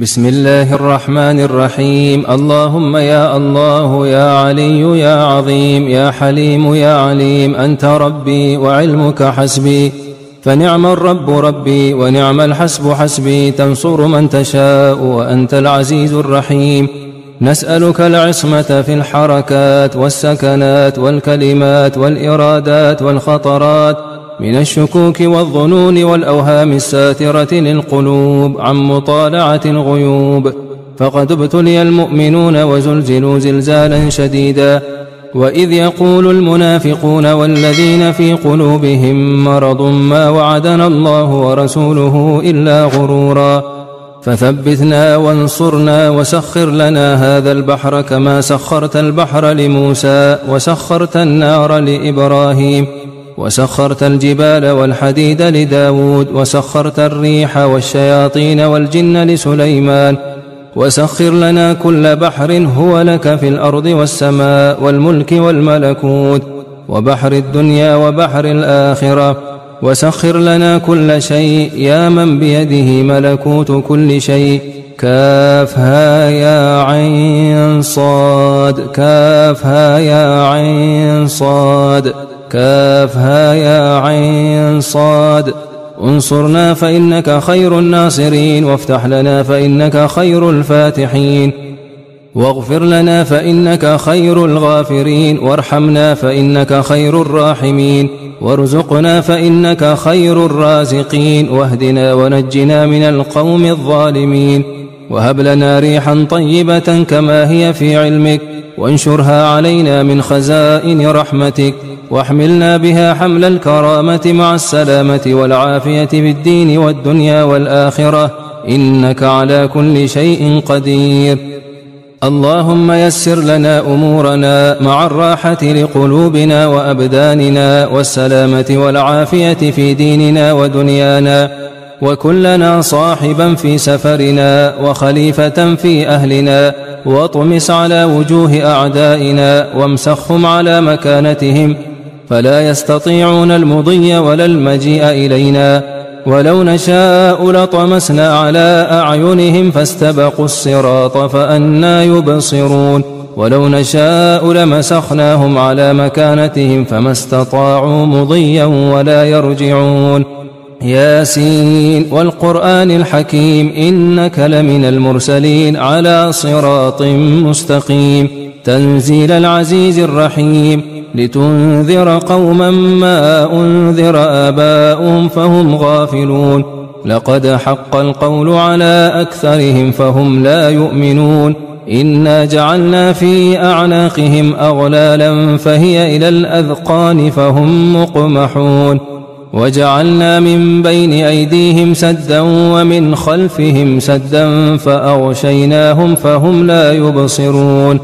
بسم الله الرحمن الرحيم اللهم يا الله يا علي يا عظيم يا حليم يا عليم أنت ربي وعلمك حسبي فنعم الرب ربي ونعم الحسب حسبي تنصر من تشاء وأنت العزيز الرحيم نسألك العصمة في الحركات والسكنات والكلمات والإرادات والخطرات من الشكوك والظنون والأوهام الساترة للقلوب عن مطالعة الغيوب. فقد ابتلي المؤمنون وزلزلوا زلزالا شديدا. وإذ يقول المنافقون والذين في قلوبهم مرض ما وعدنا الله ورسوله إلا غرورا. فثبتنا وانصرنا وسخر لنا هذا البحر كما سخرت البحر لموسى وسخرت النار لإبراهيم. وسخرت الجبال والحديد لداود وسخرت الريح والشياطين والجن لسليمان وسخر لنا كل بحر هو لك في الأرض والسماء والملك والملكوت وبحر الدنيا وبحر الآخرة وسخر لنا كل شيء يا من بيده ملكوت كل شيء. كافها يا عين صاد كافها يا عين صاد. كافها يا عين صاد. انصرنا فإنك خير الناصرين وافتح لنا فإنك خير الفاتحين. واغفر لنا فإنك خير الغافرين وارحمنا فإنك خير الراحمين. وارزقنا فإنك خير الرازقين واهدنا ونجنا من القوم الظالمين. وهب لنا ريحا طيبة كما هي في علمك وانشرها علينا من خزائن رحمتك واحملنا بها حمل الكرامة مع السلامة والعافية في الدين والدنيا والآخرة إنك على كل شيء قدير. اللهم يسر لنا أمورنا مع الراحة لقلوبنا وأبداننا والسلامة والعافية في ديننا ودنيانا وكلنا صاحبا في سفرنا وخليفة في أهلنا واطمس على وجوه أعدائنا وامسخهم على مكانتهم فلا يستطيعون المضي ولا المجيء إلينا. ولو نشاء لطمسنا على أعينهم فاستبقوا الصراط فأنا يبصرون. ولو نشاء لمسخناهم على مكانتهم فما استطاعوا مضيا ولا يرجعون. ياسين والقرآن الحكيم إنك لمن المرسلين على صراط مستقيم. تنزيل العزيز الرحيم لتنذر قوما ما أنذر آباؤهم فهم غافلون. لقد حق القول على أكثرهم فهم لا يؤمنون. إنا جعلنا في أعناقهم أغلالا فهي إلى الأذقان فهم مقمحون. وجعلنا من بين أيديهم سدا ومن خلفهم سدا فأغشيناهم فهم لا يبصرون.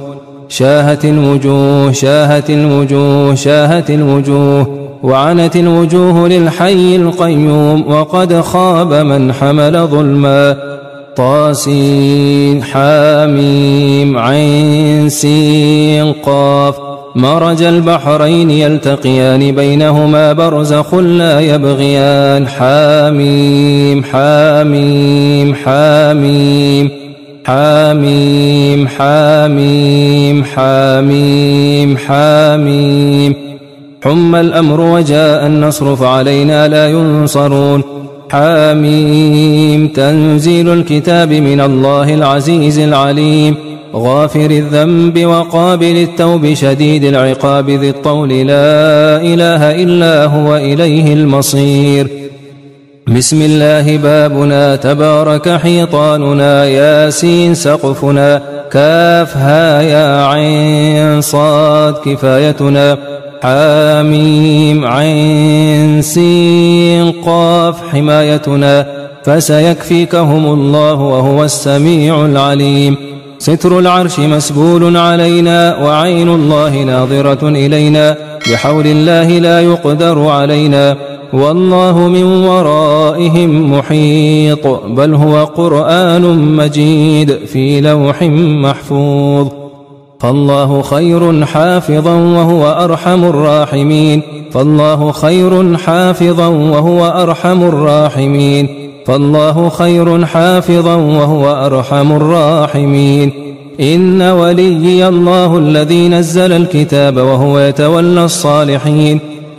شاهت الوجوه شاهت الوجوه شاهت الوجوه وعنت الوجوه للحي القيوم وقد خاب من حمل ظلما. طاسين حاميم عين سين قاف. مرج البحرين يلتقيان بينهما برزخ لا يبغيان. حاميم حاميم حاميم حاميم حاميم حاميم حاميم. حم الأمر وجاء النصر فعلينا لا ينصرون. حاميم تنزيل الكتاب من الله العزيز العليم. غافر الذنب وقابل التوب شديد العقاب ذي الطول لا إله إلا هو إليه المصير. بسم الله بابنا تبارك حيطاننا ياسين سقفنا كاف ها يا عين صاد كفايتنا حاميم عين سين قاف حمايتنا فسيكفيكهم الله وهو السميع العليم. ستر العرش مسبول علينا وعين الله ناظرة إلينا بحول الله لا يقدر علينا والله من ورائهم محيط بل هو قرآن مجيد في لوح محفوظ فالله خير حافظا وهو أرحم الراحمين فالله خير حافظا وهو أرحم الراحمين فالله خير حافظا وهو أرحم الراحمين. إن وليي الله الذي نزل الكتاب وهو يتولى الصالحين.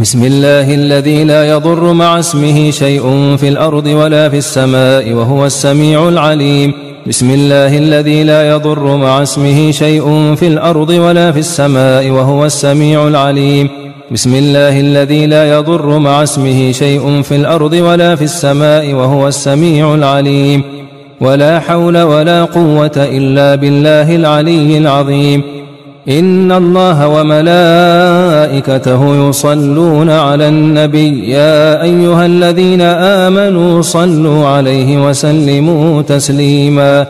بسم الله الذي لا يضر مع اسمه شيء في الأرض ولا في السماء وهو السميع العليم. بسم الله الذي لا يضر مع اسمه شيء في الأرض ولا في السماء وهو السميع العليم. بسم الله الذي لا يضر مع اسمه شيء في الأرض ولا في السماء وهو السميع العليم. ولا حول ولا قوة إلا بالله العلي العظيم. إن الله وملائكته يصلون على النبي يا أيها الذين آمنوا صلوا عليه وسلموا تسليما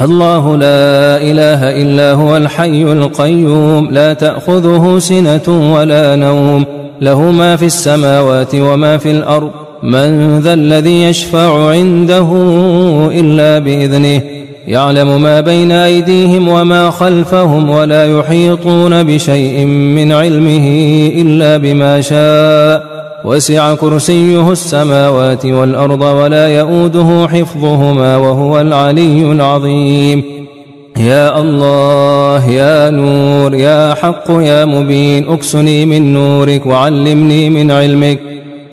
الله لا إله إلا هو الحي القيوم لا تأخذه سنة ولا نوم له ما في السماوات وما في الأرض من ذا الذي يشفع عنده إلا بإذنه يعلم ما بين أيديهم وما خلفهم ولا يحيطون بشيء من علمه إلا بما شاء. وسع كرسيه السماوات والأرض ولا يؤوده حفظهما وهو العلي العظيم. يا الله يا نور يا حق يا مبين اكسني من نورك وعلمني من علمك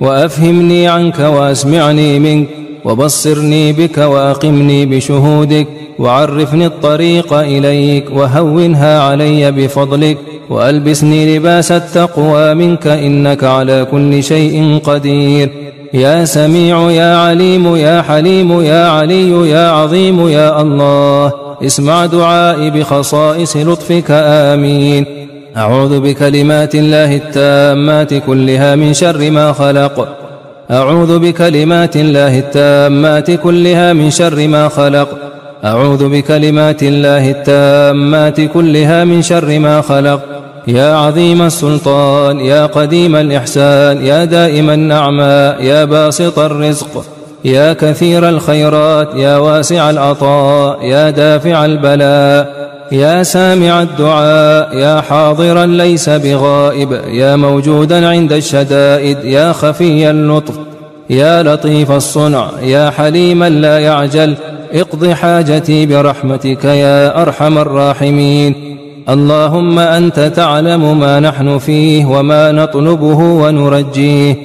وأفهمني عنك وأسمعني منك. وبصرني بك وأقمني بشهودك وعرفني الطريق إليك وهونها علي بفضلك وألبسني لباس التقوى منك إنك على كل شيء قدير يا سميع يا عليم يا حليم يا علي يا عظيم يا الله اسمع دعائي بخصائص لطفك آمين أعوذ بكلمات الله التامات كلها من شر ما خلق أعوذ بكلمات الله التامات كلها من شر ما خلق. أعوذ بكلمات الله التامات كلها من شر ما خلق. يا عظيم السلطان يا قديم الإحسان يا دائم النعماء يا باسط الرزق يا كثير الخيرات يا واسع العطاء يا دافع البلاء. يا سامع الدعاء يا حاضرا ليس بغائب يا موجودا عند الشدائد يا خفي اللطف يا لطيف الصنع يا حليما لا يعجل اقض حاجتي برحمتك يا أرحم الراحمين. اللهم أنت تعلم ما نحن فيه وما نطلبه ونرجيه.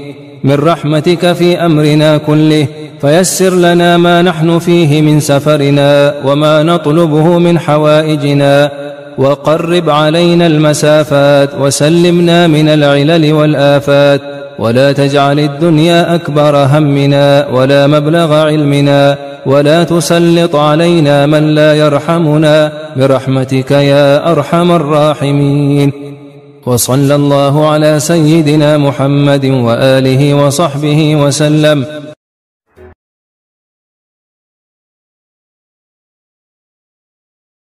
من رحمتك في أمرنا كله فيسر لنا ما نحن فيه من سفرنا وما نطلبه من حوائجنا وقرب علينا المسافات وسلمنا من العلل والآفات ولا تجعل الدنيا أكبر همنا ولا مبلغ علمنا ولا تسلط علينا من لا يرحمنا برحمتك يا أرحم الراحمين. وصلى الله على سيدنا محمد وآله وصحبه وسلم.